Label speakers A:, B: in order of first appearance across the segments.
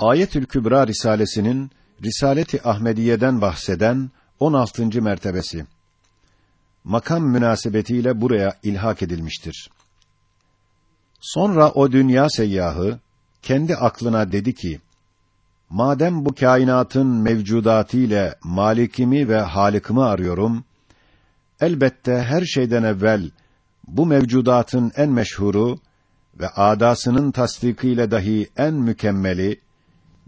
A: Ayetül Kübra risalesinin Risaleti Ahmediye'den bahseden 16. mertebesi. Makam münasebetiyle buraya ilhak edilmiştir. Sonra o dünya seyyahı kendi aklına dedi ki: Madem bu kainatın mevcudatı ile malikimi ve halikimi arıyorum, elbette her şeyden evvel bu mevcudatın en meşhuru ve adasının tasdikiyle dahi en mükemmeli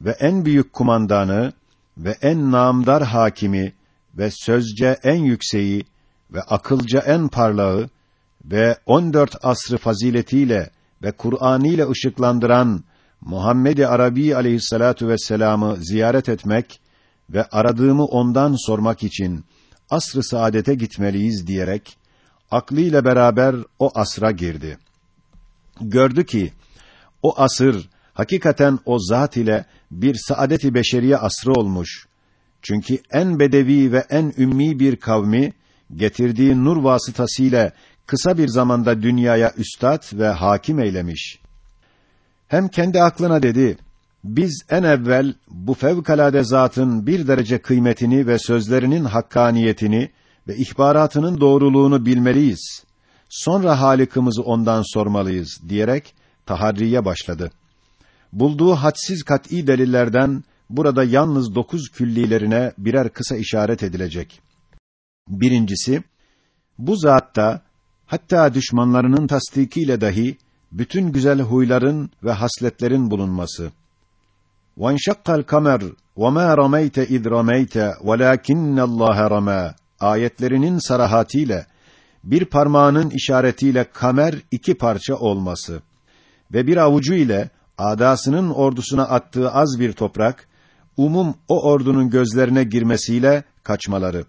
A: ve en büyük kumandanı ve en namdar hakimi ve sözce en yükseği ve akılca en parlağı ve 14 asrı faziletiyle ve Kur'an ile ışıklandıran Muhammed-i Arabi aleyhissalatu vesselam'ı ziyaret etmek ve aradığımı ondan sormak için asr-ı saadete gitmeliyiz diyerek aklıyla beraber o asra girdi. Gördü ki o asır hakikaten o zat ile bir saadet-i beşeriye asrı olmuş. Çünkü en bedevi ve en ümmi bir kavmi getirdiği nur vasıtasıyla kısa bir zamanda dünyaya üstad ve hakim eylemiş. Hem kendi aklına dedi, biz en evvel bu fevkalade zatın bir derece kıymetini ve sözlerinin hakkaniyetini ve ihbaratının doğruluğunu bilmeliyiz. Sonra halikimizi ondan sormalıyız diyerek taharriye başladı. Bulduğu hadsiz kat'î delillerden burada yalnız dokuz küllilerine birer kısa işaret edilecek. Birincisi, bu zatta hatta düşmanlarının tasdikiyle dahi bütün güzel huyların ve hasletlerin bulunması. وَانْشَقَّ الْقَمَرُ وَمَا رَمَيْتَ اِذْ رَمَيْتَ وَلَاكِنَّ اللّٰهَ رَمَى ayetlerinin sarahatiyle bir parmağının işaretiyle kamer iki parça olması ve bir avucu ile adasının ordusuna attığı az bir toprak umum o ordunun gözlerine girmesiyle kaçmaları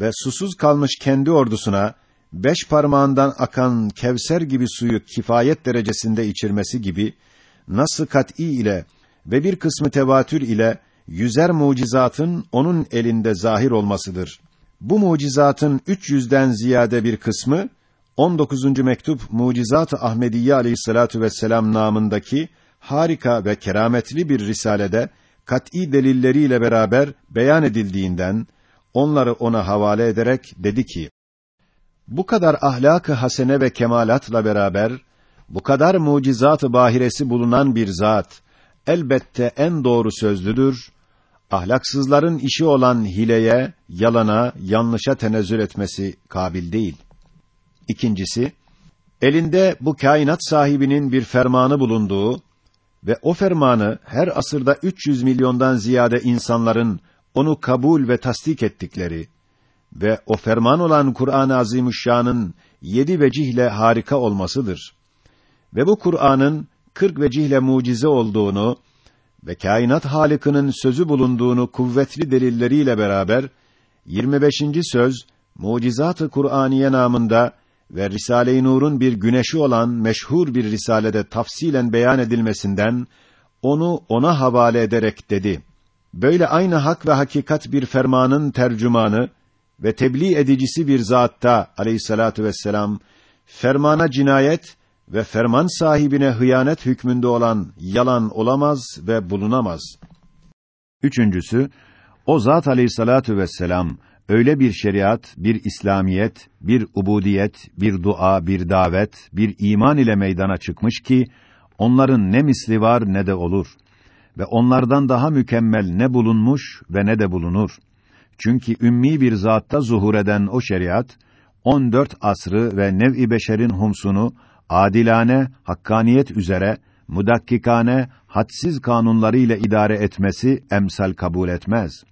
A: ve susuz kalmış kendi ordusuna beş parmağından akan kevser gibi suyu kifayet derecesinde içirmesi gibi nasıl kat'î ile ve bir kısmı tevatür ile yüzer mucizatın onun elinde zahir olmasıdır. Bu mucizatın 300'den ziyade bir kısmı 19. mektup Mucizat-ı Ahmediye Aleyhissalatu vesselam namındaki harika ve kerametli bir risalede kat'î delilleriyle beraber beyan edildiğinden onları ona havale ederek dedi ki: Bu kadar ahlak-ı hasene ve kemalatla beraber bu kadar mucizat-ı bahiresi bulunan bir zat elbette en doğru sözlüdür. Ahlaksızların işi olan hileye, yalana, yanlışa tenezzül etmesi kabil değil. İkincisi, elinde bu kainat sahibinin bir fermanı bulunduğu ve o fermanı her asırda 300 milyondan ziyade insanların onu kabul ve tasdik ettikleri ve o ferman olan Kur'an-ı Azimüşşan'ın yedi vecihle harika olmasıdır. Ve bu Kur'an'ın kırk vecihle mucize olduğunu ve kainat halikinin sözü bulunduğunu kuvvetli delilleriyle beraber 25. söz Mucizat-ı Kur'aniye namında ve Risale-i Nur'un bir güneşi olan meşhur bir risalede tafsilen beyan edilmesinden onu ona havale ederek dedi. Böyle aynı hak ve hakikat bir fermanın tercümanı ve tebliğ edicisi bir zatta aleyhissalatu vesselam fermana cinayet ve ferman sahibine hıyanet hükmünde olan yalan olamaz ve bulunamaz. Üçüncüsü, o zat aleyhissalatu vesselam öyle bir şeriat, bir İslamiyet, bir ubudiyet, bir dua, bir davet, bir iman ile meydana çıkmış ki onların ne misli var ne de olur ve onlardan daha mükemmel ne bulunmuş ve ne de bulunur. Çünkü ümmi bir zatta zuhur eden o şeriat 14 asrı ve nev-i beşerin humsunu adilane, hakkaniyet üzere mudakkikane, hadsiz kanunları ile idare etmesi emsal kabul etmez.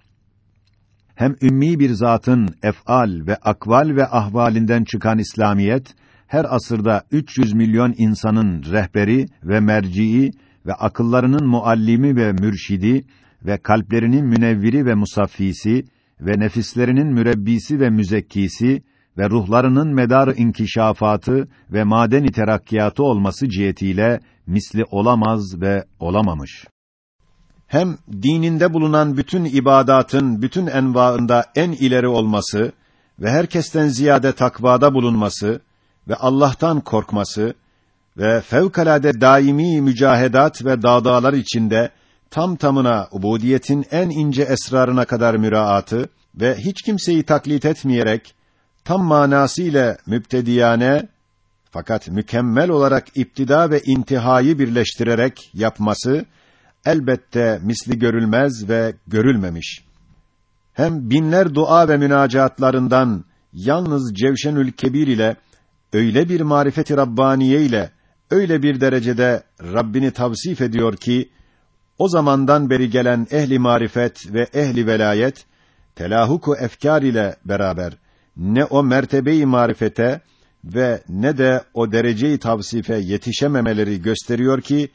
A: Hem ümmi bir zatın ef'al ve akval ve ahvalinden çıkan İslamiyet her asırda 300 milyon insanın rehberi ve merci'i ve akıllarının muallimi ve mürşidi ve kalplerinin münevviri ve musaffisi ve nefislerinin mürebbisi ve müzekkisi ve ruhlarının medar inkişafatı ve maden terakkiyatı olması cihetiyle misli olamaz ve olamamış. Hem dininde bulunan bütün ibadatın bütün envaında en ileri olması ve herkesten ziyade takvada bulunması ve Allah'tan korkması ve fevkalade daimi mücahedat ve dağdağlar içinde tam tamına ubudiyetin en ince esrarına kadar müraatı ve hiç kimseyi taklit etmeyerek tam manasıyla müptediyane fakat mükemmel olarak iptida ve intihayı birleştirerek yapması elbette misli görülmez ve görülmemiş. Hem binler dua ve münacatlarından yalnız Cevşenül Kebir ile öyle bir marifeti rabbaniye ile öyle bir derecede Rabbini tavsif ediyor ki o zamandan beri gelen ehli marifet ve ehli velayet telahuku efkar ile beraber ne o mertebeyi marifete ve ne de o dereceyi tavsife yetişememeleri gösteriyor ki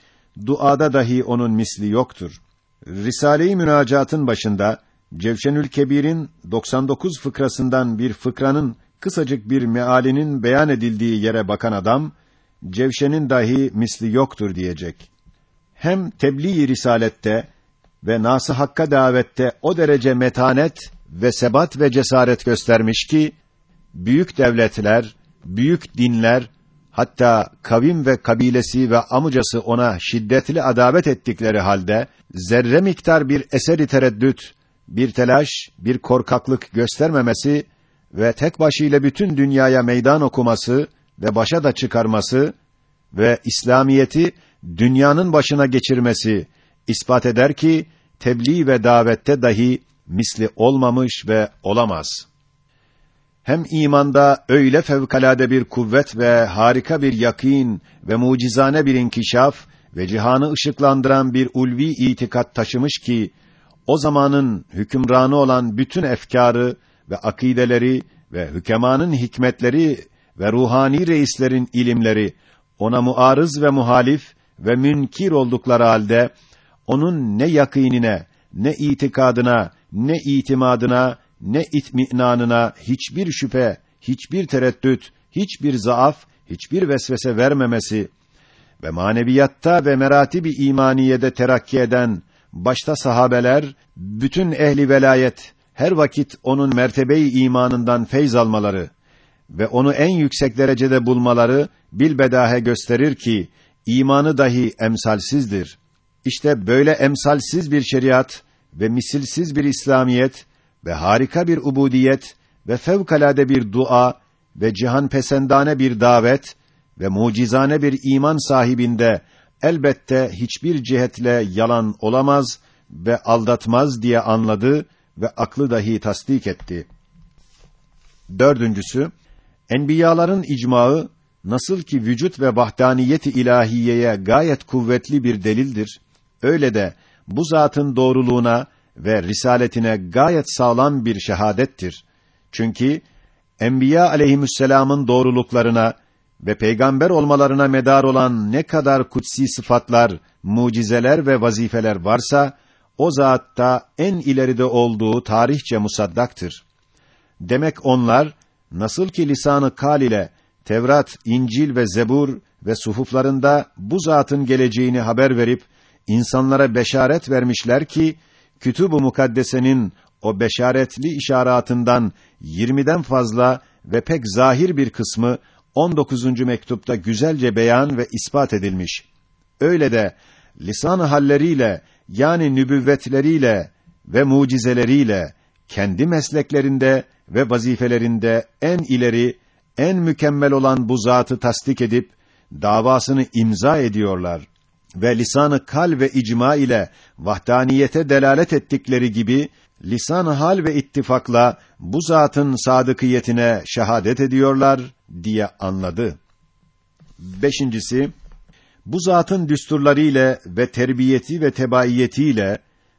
A: duada dahi onun misli yoktur. Risale-i Münacat'ın başında Cevşenül Kebir'in 99 fıkrasından bir fıkranın kısacık bir mealinin beyan edildiği yere bakan adam Cevşen'in dahi misli yoktur diyecek. Hem tebliğ-i risalette ve nas Hakk'a davette o derece metanet ve sebat ve cesaret göstermiş ki büyük devletler, büyük dinler, hatta kavim ve kabilesi ve amcası ona şiddetli adavet ettikleri halde zerre miktar bir eseri tereddüt, bir telaş, bir korkaklık göstermemesi ve tek başıyla bütün dünyaya meydan okuması ve başa da çıkarması ve İslamiyeti dünyanın başına geçirmesi ispat eder ki tebliğ ve davette dahi misli olmamış ve olamaz. Hem imanda öyle fevkalade bir kuvvet ve harika bir yakîn ve mucizane bir inkişaf ve cihanı ışıklandıran bir ulvi itikat taşımış ki o zamanın hükümranı olan bütün efkarı ve akideleri ve hükemanın hikmetleri ve ruhani reislerin ilimleri ona muarız ve muhalif ve münkir oldukları halde onun ne yakînine, ne itikadına, ne itimadına, ne itminanına hiçbir şüphe, hiçbir tereddüt, hiçbir zaaf, hiçbir vesvese vermemesi ve maneviyatta ve meratibi imaniyede terakki eden başta sahabeler, bütün ehli velayet her vakit onun mertebeyi imanından feyz almaları ve onu en yüksek derecede bulmaları bilbedahe gösterir ki imanı dahi emsalsizdir. İşte böyle emsalsiz bir şeriat ve misilsiz bir İslamiyet ve harika bir ubudiyet ve fevkalade bir dua ve cihan pesendane bir davet ve mucizane bir iman sahibinde elbette hiçbir cihetle yalan olamaz ve aldatmaz diye anladı ve aklı dahi tasdik etti. Dördüncüsü, enbiyaların icmağı nasıl ki vücut ve vahdaniyeti ilahiyeye gayet kuvvetli bir delildir, öyle de bu zatın doğruluğuna ve risaletine gayet sağlam bir şehadettir. Çünkü Enbiya aleyhisselam'ın doğruluklarına ve peygamber olmalarına medar olan ne kadar kutsi sıfatlar, mucizeler ve vazifeler varsa o zatta en ileride olduğu tarihçe musaddaktır. Demek onlar nasıl ki lisanı kal ile Tevrat, İncil ve Zebur ve suhuflarında bu zatın geleceğini haber verip insanlara beşaret vermişler ki Kütüb-ü Mukaddese'nin o beşaretli işaretından 20'den fazla ve pek zahir bir kısmı 19. mektupta güzelce beyan ve ispat edilmiş. Öyle de lisan halleriyle yani nübüvvetleriyle ve mucizeleriyle kendi mesleklerinde ve vazifelerinde en ileri, en mükemmel olan bu zatı tasdik edip davasını imza ediyorlar ve lisanı kal ve icma ile vahdaniyete delalet ettikleri gibi lisan hal ve ittifakla bu zatın sadıkiyetine şehadet ediyorlar diye anladı. Beşincisi, bu zatın düsturları ile ve terbiyeti ve tebaiyetiyle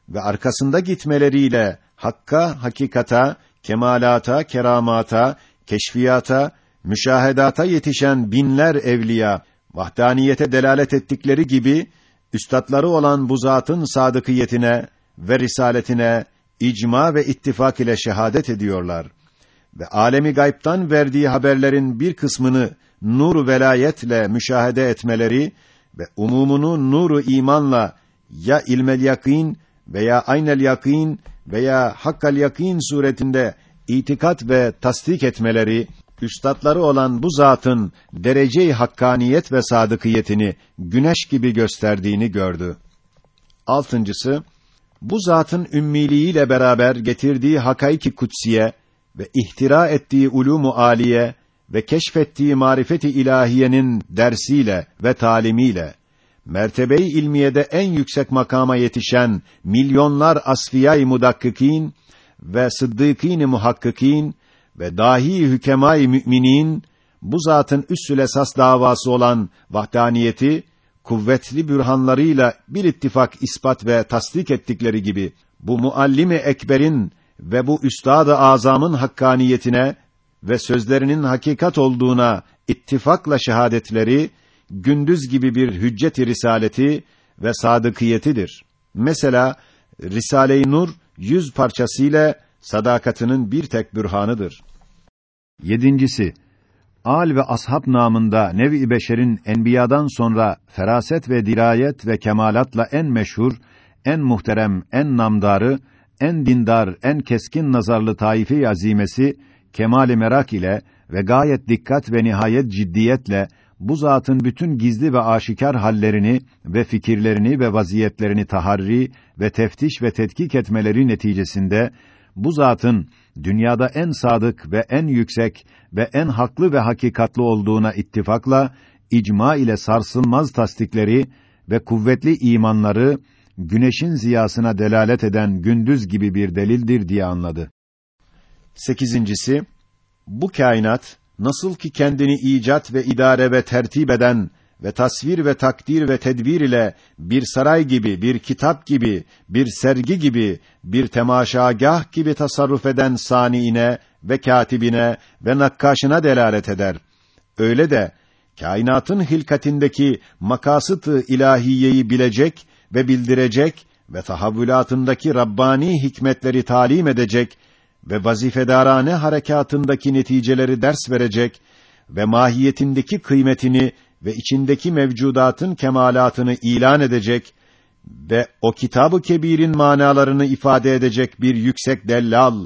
A: ve arkasında gitmeleriyle hakka, hakikata, kemalata, keramata, keşfiyata, müşahedata yetişen binler evliya vahdaniyete delalet ettikleri gibi üstadları olan bu zatın sadıkiyetine ve risaletine icma ve ittifak ile şehadet ediyorlar. Ve alemi gaybtan verdiği haberlerin bir kısmını nur velayetle müşahede etmeleri ve umumunu nuru imanla ya ilmel yakîn veya aynel yakîn veya hakkal yakîn suretinde itikat ve tasdik etmeleri üstadları olan bu zatın derece-i hakkaniyet ve sadıkiyetini güneş gibi gösterdiğini gördü. Altıncısı, bu zatın ümmiliğiyle beraber getirdiği hakaiki kutsiye ve ihtira ettiği ulûmu aliye ve keşfettiği marifeti ilahiyenin dersiyle ve talimiyle mertebe-i ilmiyede en yüksek makama yetişen milyonlar asfiyay mudakkikin ve sıddıkîn muhakkikin ve dahi hükemâ-i müminin bu zatın üssül esas davası olan vahdaniyeti kuvvetli bürhanlarıyla bir ittifak ispat ve tasdik ettikleri gibi bu muallimi ekberin ve bu üstad-ı azamın hakkaniyetine ve sözlerinin hakikat olduğuna ittifakla şehadetleri gündüz gibi bir hüccet-i risaleti ve sadıkiyetidir. Mesela Risale-i Nur yüz parçasıyla sadakatinin bir tek bürhanıdır. Yedincisi, Al ve ashab namında nevi beşerin enbiyadan sonra feraset ve dirayet ve kemalatla en meşhur, en muhterem, en namdarı, en dindar, en keskin nazarlı taife azimesi kemali merak ile ve gayet dikkat ve nihayet ciddiyetle bu zatın bütün gizli ve aşikar hallerini ve fikirlerini ve vaziyetlerini taharri ve teftiş ve tetkik etmeleri neticesinde bu zatın dünyada en sadık ve en yüksek ve en haklı ve hakikatlı olduğuna ittifakla icma ile sarsılmaz tasdikleri ve kuvvetli imanları güneşin ziyasına delalet eden gündüz gibi bir delildir diye anladı. Sekizincisi, bu kainat nasıl ki kendini icat ve idare ve tertip eden ve tasvir ve takdir ve tedbir ile bir saray gibi, bir kitap gibi, bir sergi gibi, bir temaşagah gibi tasarruf eden saniine ve katibine ve nakkaşına delalet eder. Öyle de kainatın hilkatindeki makasıt-ı ilahiyeyi bilecek ve bildirecek ve tahavvülatındaki rabbani hikmetleri talim edecek ve vazifedarane harekatındaki neticeleri ders verecek ve mahiyetindeki kıymetini ve içindeki mevcudatın kemalatını ilan edecek ve o kitabı kebirin manalarını ifade edecek bir yüksek dellal,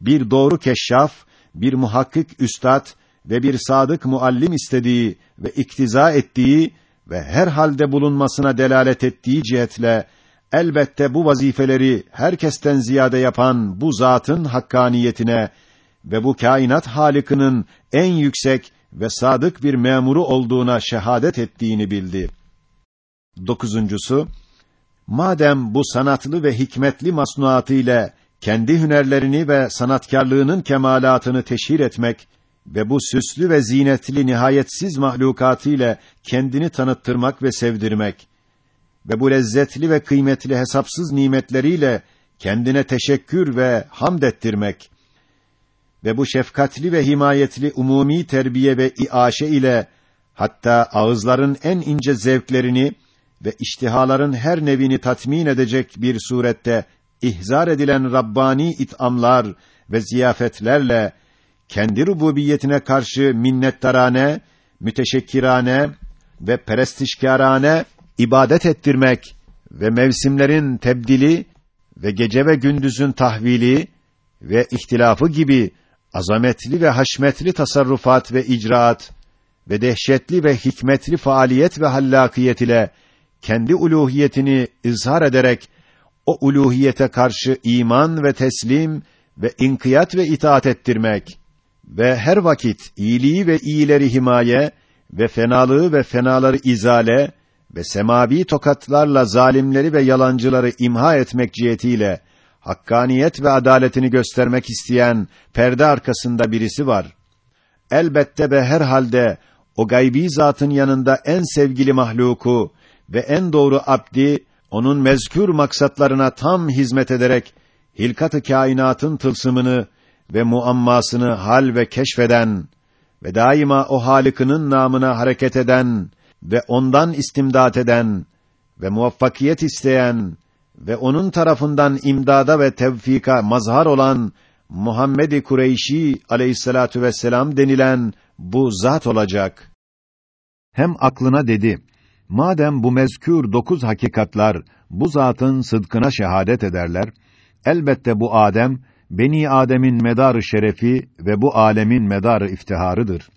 A: bir doğru keşşaf, bir muhakkik üstad ve bir sadık muallim istediği ve iktiza ettiği ve her halde bulunmasına delalet ettiği cihetle elbette bu vazifeleri herkesten ziyade yapan bu zatın hakkaniyetine ve bu kainat halikinin en yüksek ve sadık bir memuru olduğuna şehadet ettiğini bildi. Dokuzuncusu, madem bu sanatlı ve hikmetli masnuatı ile kendi hünerlerini ve sanatkarlığının kemalatını teşhir etmek ve bu süslü ve zinetli nihayetsiz mahlukatı ile kendini tanıttırmak ve sevdirmek ve bu lezzetli ve kıymetli hesapsız nimetleriyle kendine teşekkür ve hamd ettirmek ve bu şefkatli ve himayetli umumi terbiye ve iaşe ile hatta ağızların en ince zevklerini ve iştihaların her nevini tatmin edecek bir surette ihzar edilen Rabbani it'amlar ve ziyafetlerle kendi rububiyetine karşı minnettarane, müteşekkirane ve perestişkârane ibadet ettirmek ve mevsimlerin tebdili ve gece ve gündüzün tahvili ve ihtilafı gibi azametli ve haşmetli tasarrufat ve icraat ve dehşetli ve hikmetli faaliyet ve hallakiyet ile kendi uluhiyetini izhar ederek o uluhiyete karşı iman ve teslim ve inkiyat ve itaat ettirmek ve her vakit iyiliği ve iyileri himaye ve fenalığı ve fenaları izale ve semavi tokatlarla zalimleri ve yalancıları imha etmek cihetiyle hakkaniyet ve adaletini göstermek isteyen perde arkasında birisi var. Elbette ve her halde o gaybi zatın yanında en sevgili mahluku ve en doğru abdi onun mezkür maksatlarına tam hizmet ederek hilkat-ı kainatın tılsımını ve muammasını hal ve keşfeden ve daima o Halık'ının namına hareket eden ve ondan istimdat eden ve muvaffakiyet isteyen ve onun tarafından imdada ve tevfika mazhar olan Muhammed-i Kureyşi aleyhissalatu vesselam denilen bu zat olacak. Hem aklına dedi, madem bu mezkür dokuz hakikatlar bu zatın sıdkına şehadet ederler, elbette bu Adem, Beni Adem'in medarı şerefi ve bu alemin medarı iftiharıdır.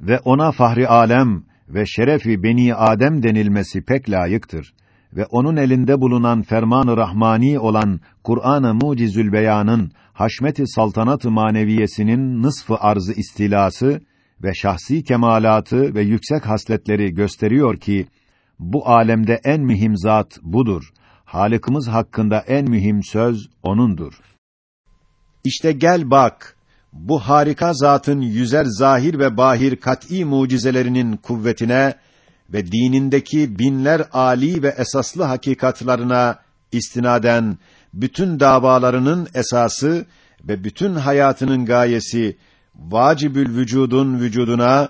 A: Ve ona fahri alem ve şerefi Beni Adem denilmesi pek layıktır ve onun elinde bulunan ferman-ı rahmani olan Kur'an-ı Mucizül Beyan'ın haşmet-i saltanat-ı maneviyesinin nısfı arzı istilası ve şahsi kemalatı ve yüksek hasletleri gösteriyor ki bu alemde en mühim zat budur. Halıkımız hakkında en mühim söz onundur. İşte gel bak, bu harika zatın yüzer zahir ve bahir kat'î mucizelerinin kuvvetine ve dinindeki binler ali ve esaslı hakikatlarına istinaden bütün davalarının esası ve bütün hayatının gayesi vacibül vücudun vücuduna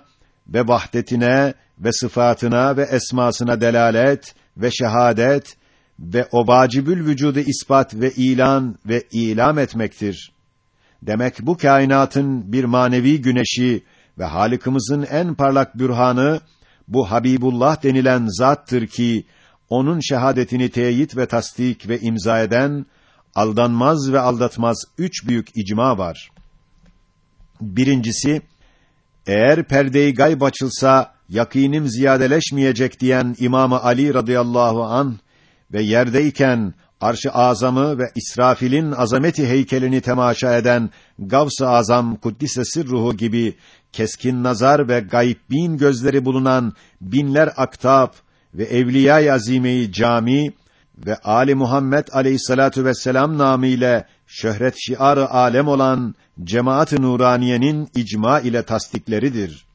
A: ve vahdetine ve sıfatına ve esmasına delalet ve şehadet ve o vacibül vücudu ispat ve ilan ve ilam etmektir. Demek bu kainatın bir manevi güneşi ve Halık'ımızın en parlak bürhanı bu Habibullah denilen zattır ki onun şehadetini teyit ve tasdik ve imza eden aldanmaz ve aldatmaz üç büyük icma var. Birincisi, eğer perde-i gayb açılsa yakinim ziyadeleşmeyecek diyen İmam Ali radıyallahu an ve yerdeyken arş-ı azamı ve İsrafil'in azameti heykelini temaşa eden Gavs-ı Azam kuddise ruhu gibi keskin nazar ve gaybbin gözleri bulunan binler aktap ve evliya-i azimeyi cami ve Ali Muhammed Aleyhissalatu vesselam namıyla şöhret şiarı alem olan cemaat-ı nuraniyenin icma ile tasdikleridir.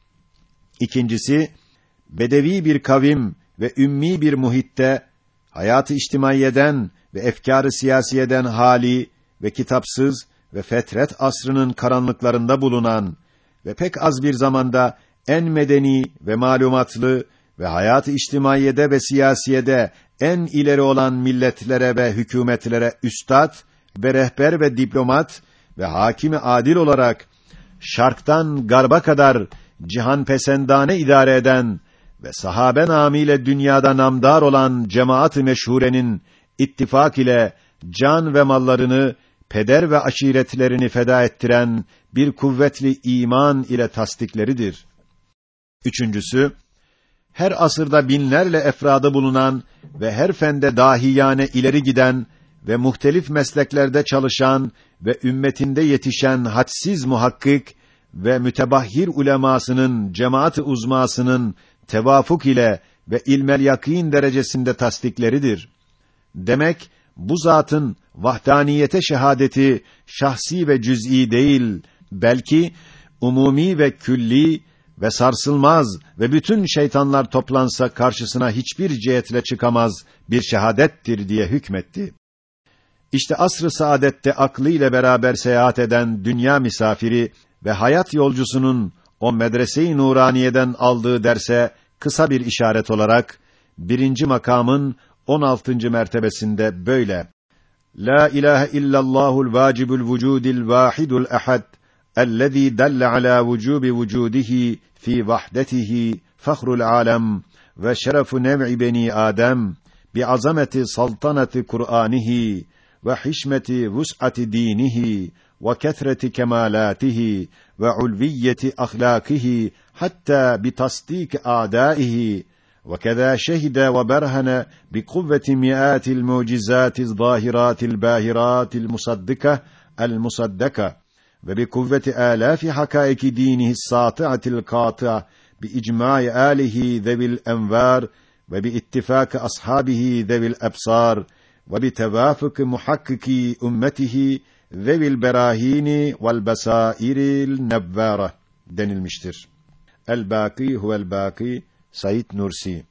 A: İkincisi bedevi bir kavim ve ümmi bir muhitte hayatı içtimaiyeden ve efkârı siyasiyeden hali ve kitapsız ve fetret asrının karanlıklarında bulunan ve pek az bir zamanda en medeni ve malumatlı ve hayat-ı içtimaiyede ve siyasiyede en ileri olan milletlere ve hükümetlere üstad ve rehber ve diplomat ve hakimi adil olarak şarktan garba kadar cihan pesendane idare eden ve sahabe namıyla dünyada namdar olan cemaat-ı meşhurenin ittifak ile can ve mallarını peder ve aşiretlerini feda ettiren bir kuvvetli iman ile tasdikleridir. Üçüncüsü, her asırda binlerle efradı bulunan ve her fende dahiyane ileri giden ve muhtelif mesleklerde çalışan ve ümmetinde yetişen hadsiz muhakkik ve mütebahhir ulemasının, cemaat-ı uzmasının tevafuk ile ve ilmel yakîn derecesinde tasdikleridir. Demek bu zatın vahdaniyete şehadeti şahsi ve cüz'i değil, belki umumi ve külli ve sarsılmaz ve bütün şeytanlar toplansa karşısına hiçbir cihetle çıkamaz bir şehadettir diye hükmetti. İşte asr-ı saadette aklı beraber seyahat eden dünya misafiri ve hayat yolcusunun o medrese-i nuraniyeden aldığı derse kısa bir işaret olarak birinci makamın 16. mertebesinde böyle La ilahe illallahul vacibul vücudil vahidul ehad ellezî delle alâ vücûbi vücûdihi fî vahdetihi fahrul alem ve şerefu nev'i beni Adem bi azameti saltanati Kur'anihi ve hişmeti vus'ati dinihi ve kethreti kemalatihi ve ulviyeti ahlakihi hatta bi tasdik a'daihi وكذا شهد وبرهن بقوة مئات المعجزات الظاهرات الباهرات المصدقة المصدقة وبقوة آلاف حقائق دينه الساطعة القاطعة بإجماع آله ذوي الأنوار وباتفاق أصحابه ذوي الأبصار وبتوافق محقق أمته ذوي البراهين والبصائر النبارة denilmiştir. El-Baki huvel-Baki Said Nursi